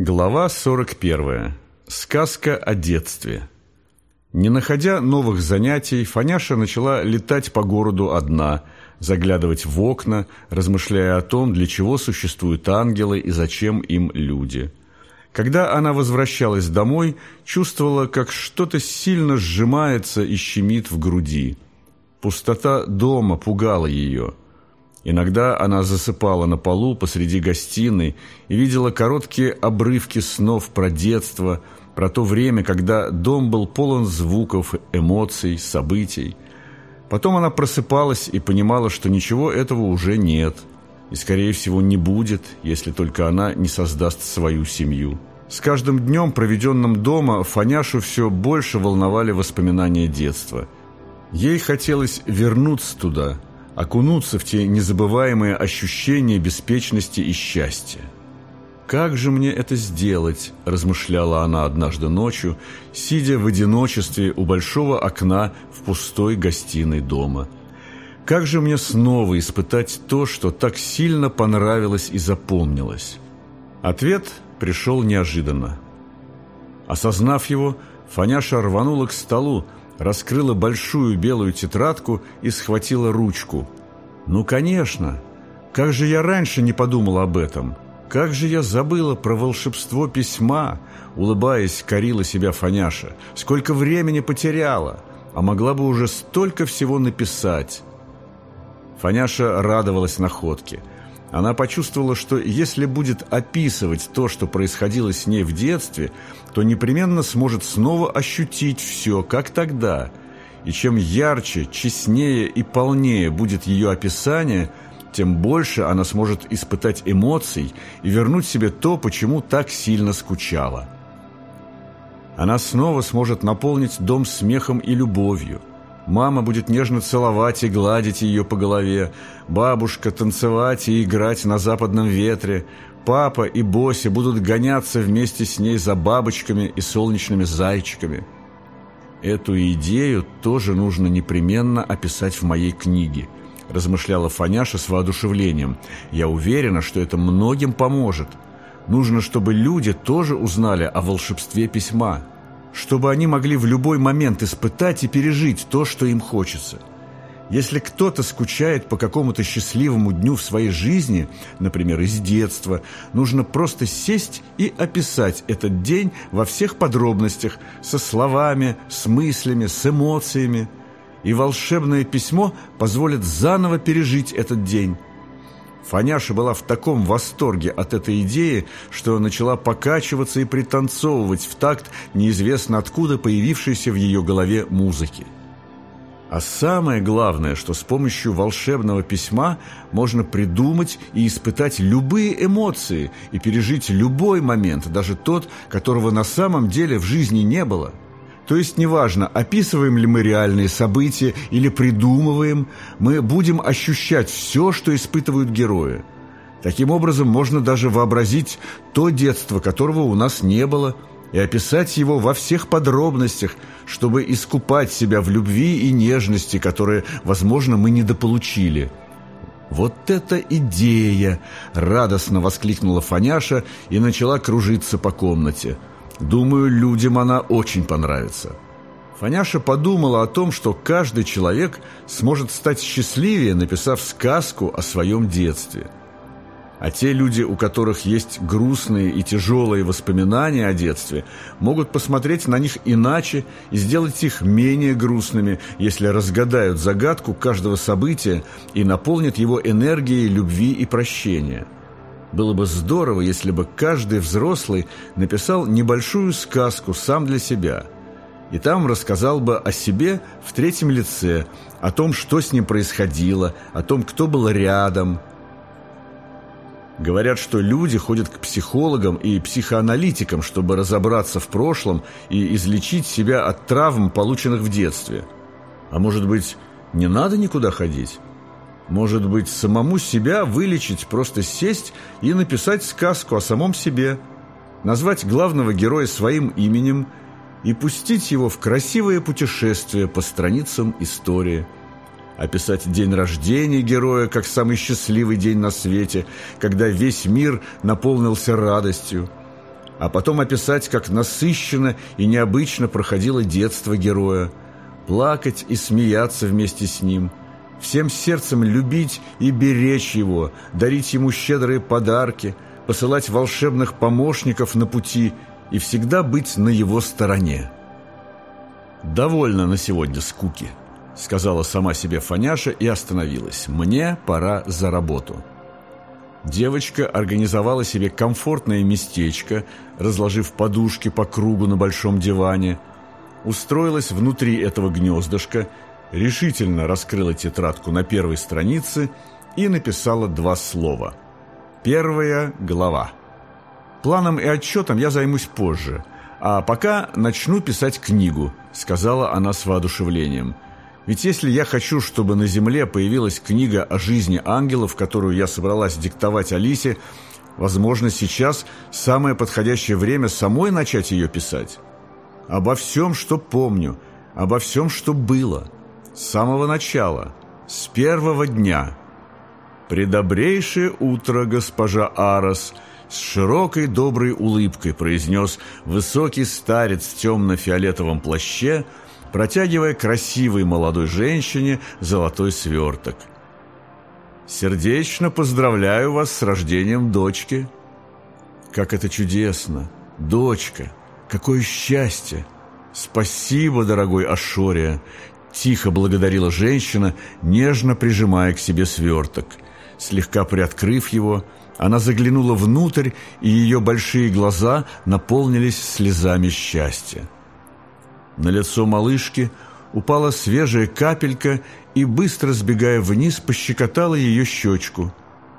Глава 41. Сказка о детстве. Не находя новых занятий, Фаняша начала летать по городу одна, заглядывать в окна, размышляя о том, для чего существуют ангелы и зачем им люди. Когда она возвращалась домой, чувствовала, как что-то сильно сжимается и щемит в груди. Пустота дома пугала ее – Иногда она засыпала на полу посреди гостиной и видела короткие обрывки снов про детство, про то время, когда дом был полон звуков, эмоций, событий. Потом она просыпалась и понимала, что ничего этого уже нет, и, скорее всего, не будет, если только она не создаст свою семью. С каждым днем, проведенным дома, Фаняшу все больше волновали воспоминания детства. Ей хотелось вернуться туда – окунуться в те незабываемые ощущения беспечности и счастья. «Как же мне это сделать?» – размышляла она однажды ночью, сидя в одиночестве у большого окна в пустой гостиной дома. «Как же мне снова испытать то, что так сильно понравилось и запомнилось?» Ответ пришел неожиданно. Осознав его, Фаняша рванула к столу, раскрыла большую белую тетрадку и схватила ручку. «Ну, конечно! Как же я раньше не подумала об этом? Как же я забыла про волшебство письма!» Улыбаясь, корила себя Фаняша. «Сколько времени потеряла! А могла бы уже столько всего написать!» Фаняша радовалась находке – она почувствовала, что если будет описывать то, что происходило с ней в детстве, то непременно сможет снова ощутить все, как тогда. И чем ярче, честнее и полнее будет ее описание, тем больше она сможет испытать эмоций и вернуть себе то, почему так сильно скучала. Она снова сможет наполнить дом смехом и любовью – Мама будет нежно целовать и гладить ее по голове, бабушка танцевать и играть на западном ветре, папа и Боси будут гоняться вместе с ней за бабочками и солнечными зайчиками. Эту идею тоже нужно непременно описать в моей книге, размышляла Фаняша с воодушевлением. Я уверена, что это многим поможет. Нужно, чтобы люди тоже узнали о волшебстве письма чтобы они могли в любой момент испытать и пережить то, что им хочется. Если кто-то скучает по какому-то счастливому дню в своей жизни, например, из детства, нужно просто сесть и описать этот день во всех подробностях, со словами, с мыслями, с эмоциями. И волшебное письмо позволит заново пережить этот день, Фаняша была в таком восторге от этой идеи, что начала покачиваться и пританцовывать в такт неизвестно откуда появившейся в ее голове музыки. А самое главное, что с помощью волшебного письма можно придумать и испытать любые эмоции и пережить любой момент, даже тот, которого на самом деле в жизни не было – то есть неважно, описываем ли мы реальные события или придумываем, мы будем ощущать все, что испытывают герои. Таким образом, можно даже вообразить то детство, которого у нас не было, и описать его во всех подробностях, чтобы искупать себя в любви и нежности, которые, возможно, мы недополучили. «Вот это идея!» – радостно воскликнула Фаняша и начала кружиться по комнате – Думаю, людям она очень понравится. Фаняша подумала о том, что каждый человек сможет стать счастливее, написав сказку о своем детстве. А те люди, у которых есть грустные и тяжелые воспоминания о детстве, могут посмотреть на них иначе и сделать их менее грустными, если разгадают загадку каждого события и наполнят его энергией любви и прощения – было бы здорово, если бы каждый взрослый написал небольшую сказку сам для себя. И там рассказал бы о себе в третьем лице, о том, что с ним происходило, о том, кто был рядом. Говорят, что люди ходят к психологам и психоаналитикам, чтобы разобраться в прошлом и излечить себя от травм, полученных в детстве. А может быть, не надо никуда ходить? Может быть, самому себя вылечить, просто сесть и написать сказку о самом себе, назвать главного героя своим именем и пустить его в красивое путешествие по страницам истории, описать день рождения героя как самый счастливый день на свете, когда весь мир наполнился радостью, а потом описать, как насыщенно и необычно проходило детство героя, плакать и смеяться вместе с ним, всем сердцем любить и беречь его, дарить ему щедрые подарки, посылать волшебных помощников на пути и всегда быть на его стороне. «Довольно на сегодня скуки», — сказала сама себе Фаняша и остановилась. «Мне пора за работу». Девочка организовала себе комфортное местечко, разложив подушки по кругу на большом диване, устроилась внутри этого гнездышка, решительно раскрыла тетрадку на первой странице и написала два слова. Первая глава. Планом и отчетом я займусь позже, а пока начну писать книгу, сказала она с воодушевлением – ведь если я хочу, чтобы на Земле появилась книга о жизни ангелов, которую я собралась диктовать Алисе, возможно, сейчас самое подходящее время самой начать ее писать. Обо всем, что помню, обо всем, что было. С самого начала, с первого дня. «Предобрейшее утро, госпожа Арос!» С широкой доброй улыбкой произнес высокий старец в темно-фиолетовом плаще – протягивая красивой молодой женщине золотой сверток. «Сердечно поздравляю вас с рождением дочки!» «Как это чудесно! Дочка! Какое счастье! Спасибо, дорогой Ашория!» Тихо благодарила женщина, нежно прижимая к себе сверток. Слегка приоткрыв его, она заглянула внутрь, и ее большие глаза наполнились слезами счастья. На лицо малышки упала свежая капелька и, быстро сбегая вниз, пощекотала ее щечку.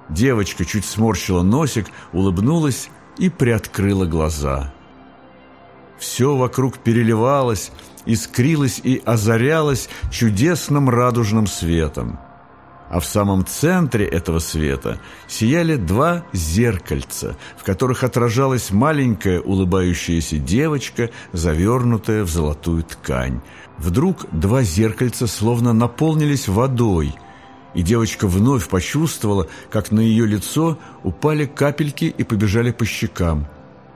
Девочка чуть сморщила носик, улыбнулась и приоткрыла глаза. Все вокруг переливалось, искрилось и озарялось чудесным радужным светом а в самом центре этого света сияли два зеркальца, в которых отражалась маленькая улыбающаяся девочка, завернутая в золотую ткань. Вдруг два зеркальца словно наполнились водой, и девочка вновь почувствовала, как на ее лицо упали капельки и побежали по щекам.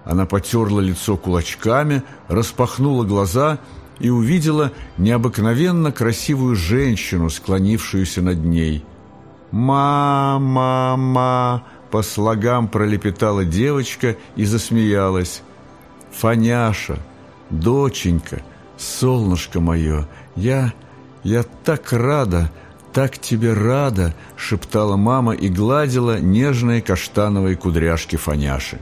Она потерла лицо кулачками, распахнула глаза – и увидела необыкновенно красивую женщину, склонившуюся над ней. «Ма-ма-ма!» — по слогам пролепетала девочка и засмеялась. «Фаняша, доченька, солнышко мое, я... я так рада, так тебе рада!» — шептала мама и гладила нежные каштановые кудряшки Фаняши.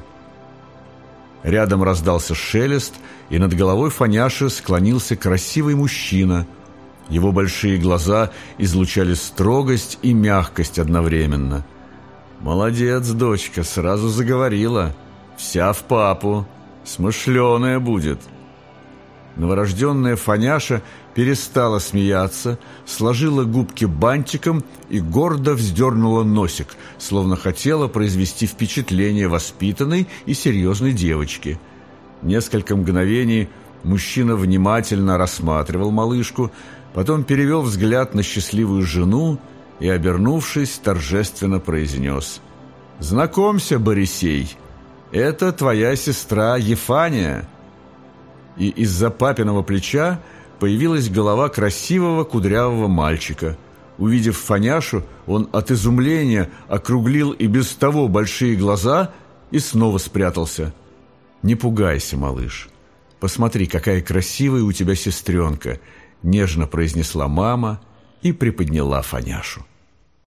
Рядом раздался шелест, и над головой Фаняши склонился красивый мужчина. Его большие глаза излучали строгость и мягкость одновременно. «Молодец, дочка, сразу заговорила. Вся в папу. Смышленая будет». Новорожденная Фаняша перестала смеяться, сложила губки бантиком и гордо вздернула носик, словно хотела произвести впечатление воспитанной и серьезной девочки. Несколько мгновений мужчина внимательно рассматривал малышку, потом перевел взгляд на счастливую жену и, обернувшись, торжественно произнес «Знакомься, Борисей, это твоя сестра Ефания» и из-за папиного плеча появилась голова красивого кудрявого мальчика. Увидев Фаняшу, он от изумления округлил и без того большие глаза и снова спрятался. «Не пугайся, малыш. Посмотри, какая красивая у тебя сестренка», — нежно произнесла мама и приподняла Фаняшу.